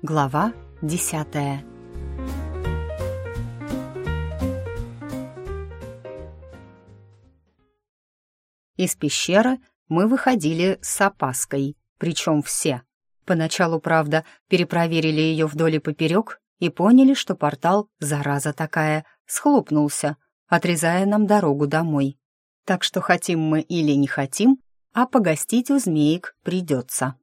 Глава десятая Из пещеры мы выходили с опаской, причем все. Поначалу, правда, перепроверили ее вдоль и поперек и поняли, что портал, зараза такая, схлопнулся, отрезая нам дорогу домой. Так что хотим мы или не хотим, а погостить у змеек придется.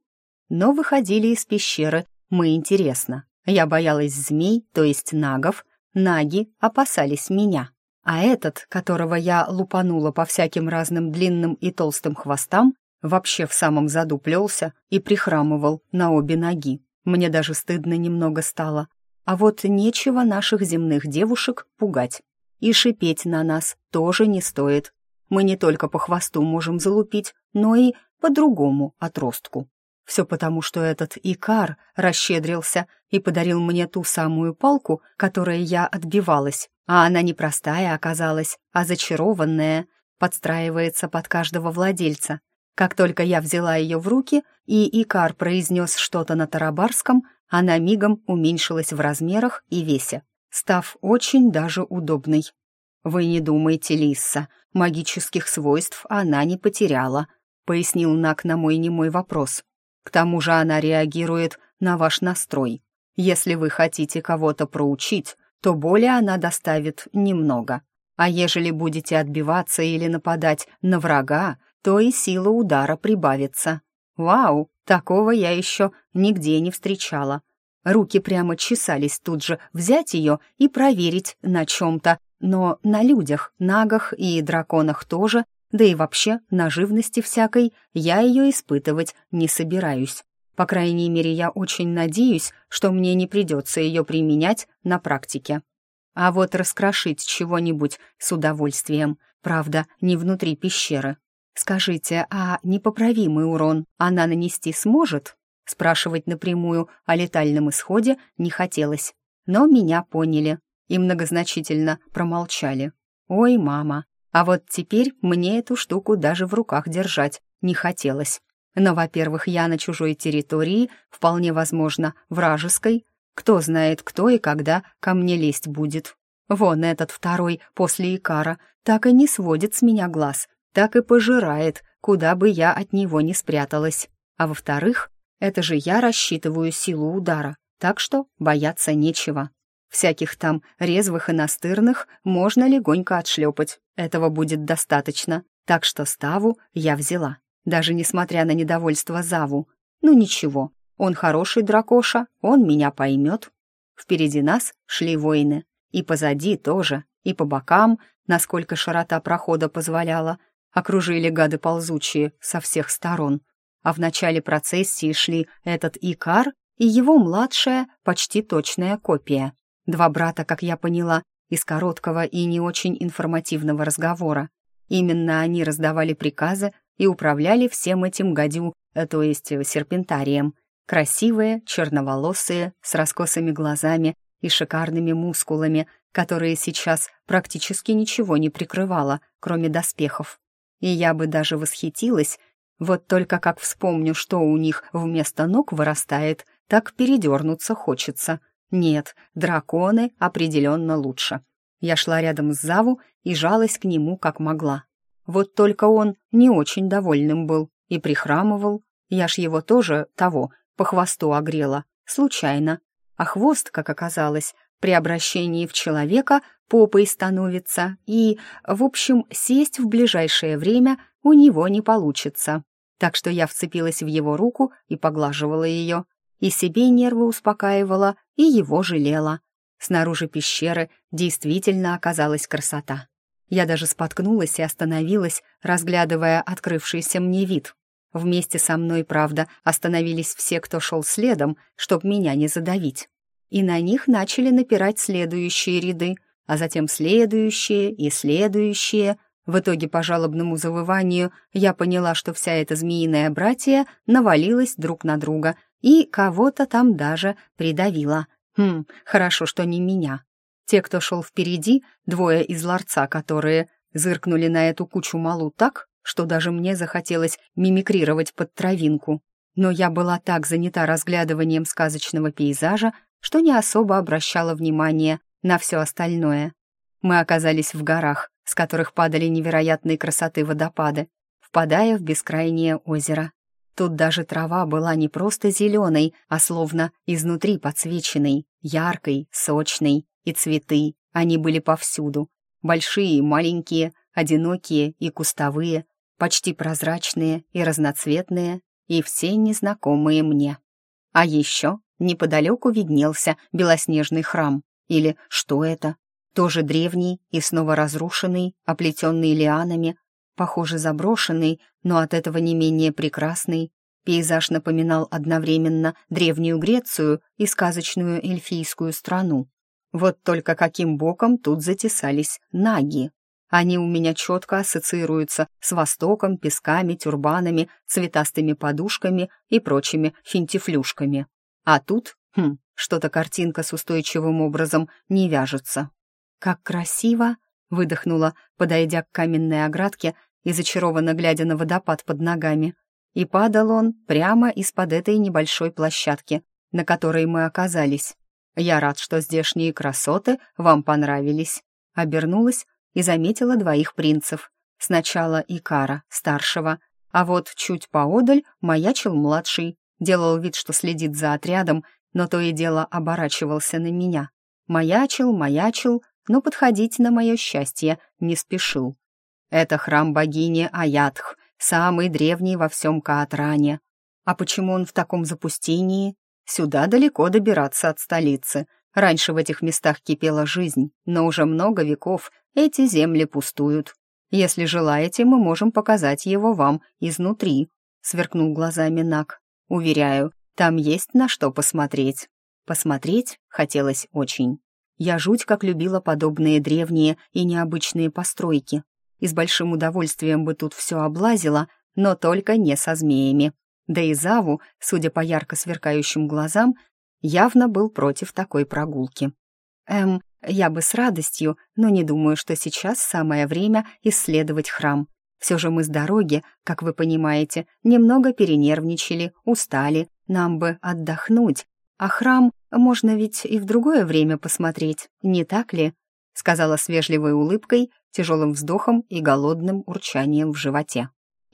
Но выходили из пещеры мы интересно. Я боялась змей, то есть нагов, наги опасались меня. А этот, которого я лупанула по всяким разным длинным и толстым хвостам, вообще в самом заду плелся и прихрамывал на обе ноги. Мне даже стыдно немного стало. А вот нечего наших земных девушек пугать. И шипеть на нас тоже не стоит. Мы не только по хвосту можем залупить, но и по другому отростку. Все потому, что этот Икар расщедрился и подарил мне ту самую палку, которой я отбивалась. А она не простая оказалась, а зачарованная, подстраивается под каждого владельца. Как только я взяла ее в руки, и Икар произнес что-то на тарабарском, она мигом уменьшилась в размерах и весе, став очень даже удобной. «Вы не думайте, Лисса, магических свойств она не потеряла», пояснил Нак на мой немой вопрос. «К тому же она реагирует на ваш настрой. Если вы хотите кого-то проучить, то боли она доставит немного. А ежели будете отбиваться или нападать на врага, то и сила удара прибавится. Вау, такого я еще нигде не встречала. Руки прямо чесались тут же взять ее и проверить на чем-то, но на людях, нагах и драконах тоже, да и вообще на живности всякой, я ее испытывать не собираюсь. По крайней мере, я очень надеюсь, что мне не придется ее применять на практике. А вот раскрошить чего-нибудь с удовольствием, правда, не внутри пещеры. Скажите, а непоправимый урон она нанести сможет? Спрашивать напрямую о летальном исходе не хотелось, но меня поняли и многозначительно промолчали. «Ой, мама, а вот теперь мне эту штуку даже в руках держать не хотелось. Но, во-первых, я на чужой территории, вполне возможно, вражеской. Кто знает, кто и когда ко мне лезть будет. Вон этот второй после Икара так и не сводит с меня глаз, так и пожирает, куда бы я от него не спряталась. А во-вторых, это же я рассчитываю силу удара, так что бояться нечего. Всяких там резвых и настырных можно легонько отшлепать, этого будет достаточно, так что ставу я взяла, даже несмотря на недовольство Заву. Ну ничего, он хороший дракоша, он меня поймет. Впереди нас шли воины, и позади тоже, и по бокам, насколько широта прохода позволяла, окружили гады ползучие со всех сторон, а в начале процессии шли этот Икар и его младшая, почти точная копия. Два брата, как я поняла, из короткого и не очень информативного разговора. Именно они раздавали приказы и управляли всем этим гадю, э, то есть серпентарием. Красивые, черноволосые, с раскосыми глазами и шикарными мускулами, которые сейчас практически ничего не прикрывало, кроме доспехов. И я бы даже восхитилась, вот только как вспомню, что у них вместо ног вырастает, так передернуться хочется. Нет, драконы определенно лучше. Я шла рядом с Заву и жалась к нему как могла. Вот только он не очень довольным был и прихрамывал. Я ж его тоже того, по хвосту огрела, случайно. А хвост, как оказалось, при обращении в человека попой становится, и, в общем, сесть в ближайшее время у него не получится. Так что я вцепилась в его руку и поглаживала ее, и себе нервы успокаивала, и его жалела. Снаружи пещеры действительно оказалась красота. Я даже споткнулась и остановилась, разглядывая открывшийся мне вид. Вместе со мной, правда, остановились все, кто шел следом, чтоб меня не задавить и на них начали напирать следующие ряды, а затем следующие и следующие. В итоге по жалобному завыванию я поняла, что вся эта змеиная братья навалилась друг на друга и кого-то там даже придавила. Хм, хорошо, что не меня. Те, кто шел впереди, двое из ларца, которые зыркнули на эту кучу малу так, что даже мне захотелось мимикрировать под травинку. но я была так занята разглядыванием сказочного пейзажа, что не особо обращала внимание на все остальное. Мы оказались в горах, с которых падали невероятной красоты водопады, впадая в бескрайнее озеро. Тут даже трава была не просто зеленой, а словно изнутри подсвеченной, яркой, сочной, и цветы, они были повсюду. Большие и маленькие, одинокие и кустовые, почти прозрачные и разноцветные, и все незнакомые мне. А еще неподалеку виднелся белоснежный храм. Или что это? Тоже древний и снова разрушенный, оплетенный лианами, похоже, заброшенный, но от этого не менее прекрасный. Пейзаж напоминал одновременно древнюю Грецию и сказочную эльфийскую страну. Вот только каким боком тут затесались наги. Они у меня четко ассоциируются с Востоком, песками, тюрбанами, цветастыми подушками и прочими финтифлюшками. А тут, хм, что-то картинка с устойчивым образом не вяжется. «Как красиво!» — выдохнула, подойдя к каменной оградке и зачарованно глядя на водопад под ногами. И падал он прямо из-под этой небольшой площадки, на которой мы оказались. «Я рад, что здешние красоты вам понравились». Обернулась и заметила двоих принцев. Сначала Икара, старшего, а вот чуть поодаль маячил младший, делал вид, что следит за отрядом, но то и дело оборачивался на меня. Маячил, маячил, но подходить на мое счастье не спешил. Это храм богини Аятх, самый древний во всем Каатране. А почему он в таком запустении? Сюда далеко добираться от столицы. Раньше в этих местах кипела жизнь, но уже много веков эти земли пустуют. Если желаете, мы можем показать его вам изнутри», — сверкнул глазами Нак. «Уверяю, там есть на что посмотреть». Посмотреть хотелось очень. Я жуть как любила подобные древние и необычные постройки. И с большим удовольствием бы тут все облазила, но только не со змеями. Да и Заву, судя по ярко сверкающим глазам, явно был против такой прогулки. «Эм, я бы с радостью, но не думаю, что сейчас самое время исследовать храм. Все же мы с дороги, как вы понимаете, немного перенервничали, устали, нам бы отдохнуть. А храм можно ведь и в другое время посмотреть, не так ли?» сказала с вежливой улыбкой, тяжелым вздохом и голодным урчанием в животе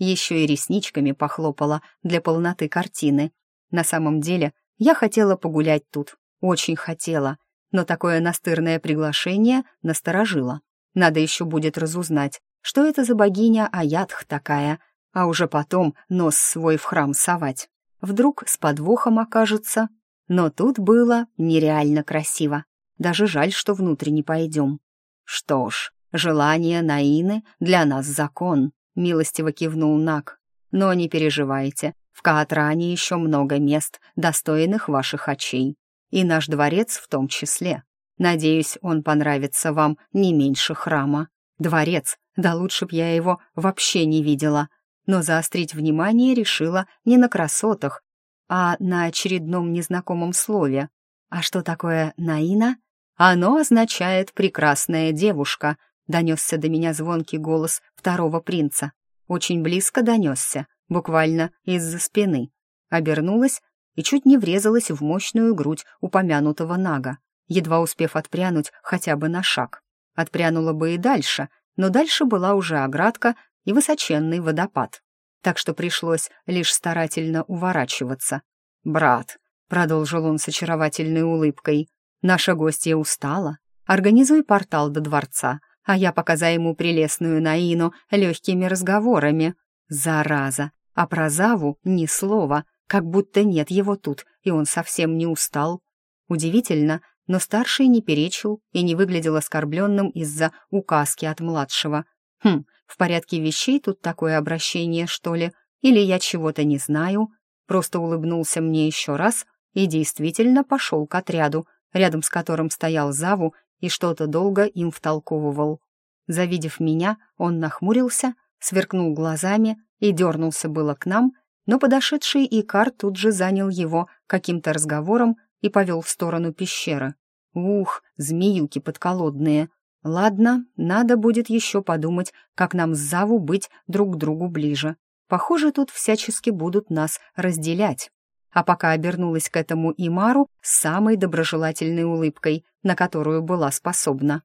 еще и ресничками похлопала для полноты картины. На самом деле, я хотела погулять тут, очень хотела, но такое настырное приглашение насторожило. Надо еще будет разузнать, что это за богиня Аятх такая, а уже потом нос свой в храм совать. Вдруг с подвохом окажется. Но тут было нереально красиво. Даже жаль, что внутрь не пойдем. Что ж, желание Наины для нас закон. — милостиво кивнул Нак. «Но не переживайте, в Каатране еще много мест, достойных ваших очей. И наш дворец в том числе. Надеюсь, он понравится вам не меньше храма. Дворец, да лучше б я его вообще не видела. Но заострить внимание решила не на красотах, а на очередном незнакомом слове. А что такое «наина»? Оно означает «прекрасная девушка», донесся до меня звонкий голос второго принца. Очень близко донесся, буквально из-за спины. Обернулась и чуть не врезалась в мощную грудь упомянутого нага, едва успев отпрянуть хотя бы на шаг. Отпрянула бы и дальше, но дальше была уже оградка и высоченный водопад. Так что пришлось лишь старательно уворачиваться. «Брат», — продолжил он с очаровательной улыбкой, — «наша гостья устала. Организуй портал до дворца, а я пока займу прелестную Наину легкими разговорами. Зараза! А про Заву ни слова, как будто нет его тут, и он совсем не устал. Удивительно, но старший не перечил и не выглядел оскорбленным из-за указки от младшего. Хм, в порядке вещей тут такое обращение, что ли? Или я чего-то не знаю? Просто улыбнулся мне еще раз и действительно пошел к отряду, рядом с которым стоял Заву и что-то долго им втолковывал. Завидев меня, он нахмурился, сверкнул глазами и дернулся было к нам, но подошедший Икар тут же занял его каким-то разговором и повел в сторону пещеры. Ух, змеюки подколодные. Ладно, надо будет еще подумать, как нам с Заву быть друг к другу ближе. Похоже, тут всячески будут нас разделять. А пока обернулась к этому Имару с самой доброжелательной улыбкой, на которую была способна.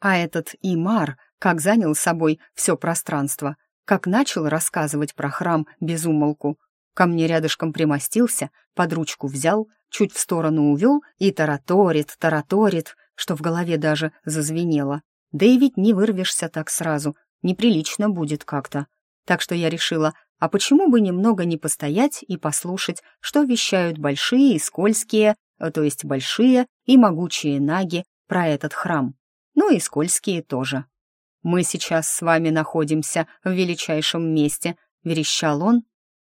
А этот Имар как занял собой все пространство, как начал рассказывать про храм без умолку. Ко мне рядышком примостился, под ручку взял, чуть в сторону увел и тараторит, тараторит, что в голове даже зазвенело. Да и ведь не вырвешься так сразу, неприлично будет как-то. Так что я решила, а почему бы немного не постоять и послушать, что вещают большие и скользкие, то есть большие и могучие наги про этот храм. Ну и скользкие тоже. «Мы сейчас с вами находимся в величайшем месте», — верещал он,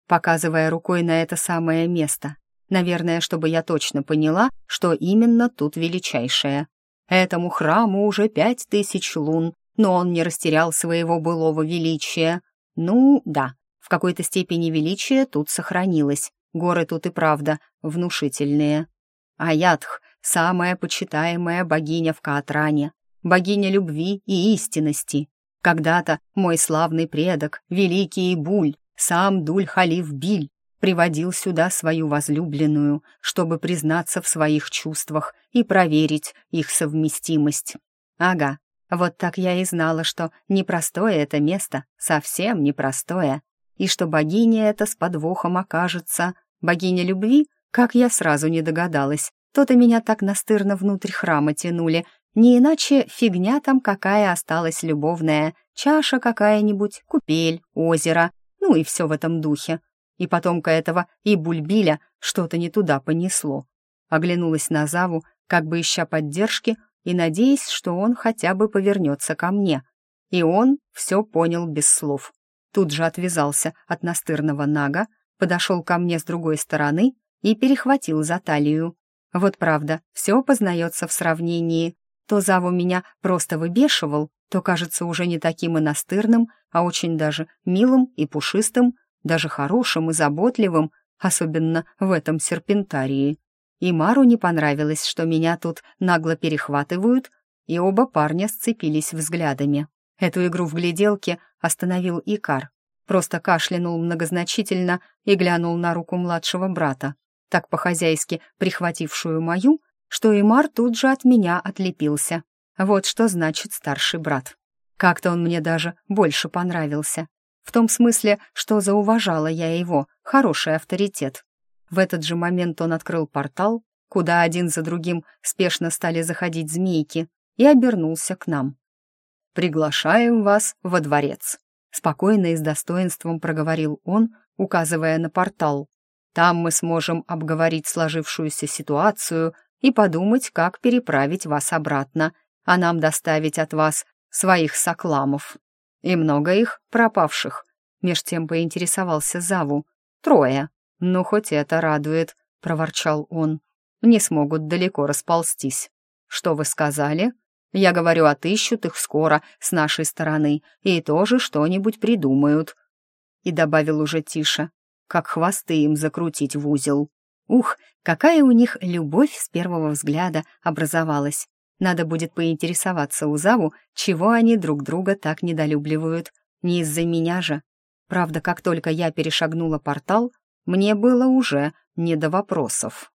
показывая рукой на это самое место. Наверное, чтобы я точно поняла, что именно тут величайшее. Этому храму уже пять тысяч лун, но он не растерял своего былого величия. Ну, да, в какой-то степени величие тут сохранилось. Горы тут и правда внушительные. Аятх — самая почитаемая богиня в Каатране, богиня любви и истинности. Когда-то мой славный предок, великий Буль, сам Дуль-Халиф Биль, приводил сюда свою возлюбленную, чтобы признаться в своих чувствах и проверить их совместимость. Ага, вот так я и знала, что непростое это место, совсем непростое, и что богиня эта с подвохом окажется. Богиня любви, как я сразу не догадалась, то-то меня так настырно внутрь храма тянули, не иначе фигня там какая осталась любовная, чаша какая-нибудь, купель, озеро, ну и все в этом духе. И потомка этого и Бульбиля что-то не туда понесло. Оглянулась на Заву, как бы ища поддержки, и надеясь, что он хотя бы повернется ко мне. И он все понял без слов. Тут же отвязался от настырного нага, подошел ко мне с другой стороны и перехватил за талию. Вот правда, все познается в сравнении. То Заву меня просто выбешивал, то кажется уже не таким и настырным, а очень даже милым и пушистым, даже хорошим и заботливым, особенно в этом серпентарии. И Мару не понравилось, что меня тут нагло перехватывают, и оба парня сцепились взглядами. Эту игру в гляделке остановил Икар. Просто кашлянул многозначительно и глянул на руку младшего брата, так по-хозяйски прихватившую мою, что Имар тут же от меня отлепился. Вот что значит старший брат. Как-то он мне даже больше понравился. В том смысле, что зауважала я его, хороший авторитет. В этот же момент он открыл портал, куда один за другим спешно стали заходить змейки, и обернулся к нам. «Приглашаем вас во дворец», — спокойно и с достоинством проговорил он, указывая на портал. «Там мы сможем обговорить сложившуюся ситуацию и подумать, как переправить вас обратно, а нам доставить от вас своих сокламов. И много их пропавших. Меж тем поинтересовался Заву. Трое. Ну, хоть это радует, проворчал он. Не смогут далеко расползтись. Что вы сказали? Я говорю, отыщут их скоро с нашей стороны и тоже что-нибудь придумают. И добавил уже тише, как хвосты им закрутить в узел. Ух, какая у них любовь с первого взгляда образовалась. Надо будет поинтересоваться у Заву, чего они друг друга так недолюбливают. Не из-за меня же. Правда, как только я перешагнула портал, мне было уже не до вопросов.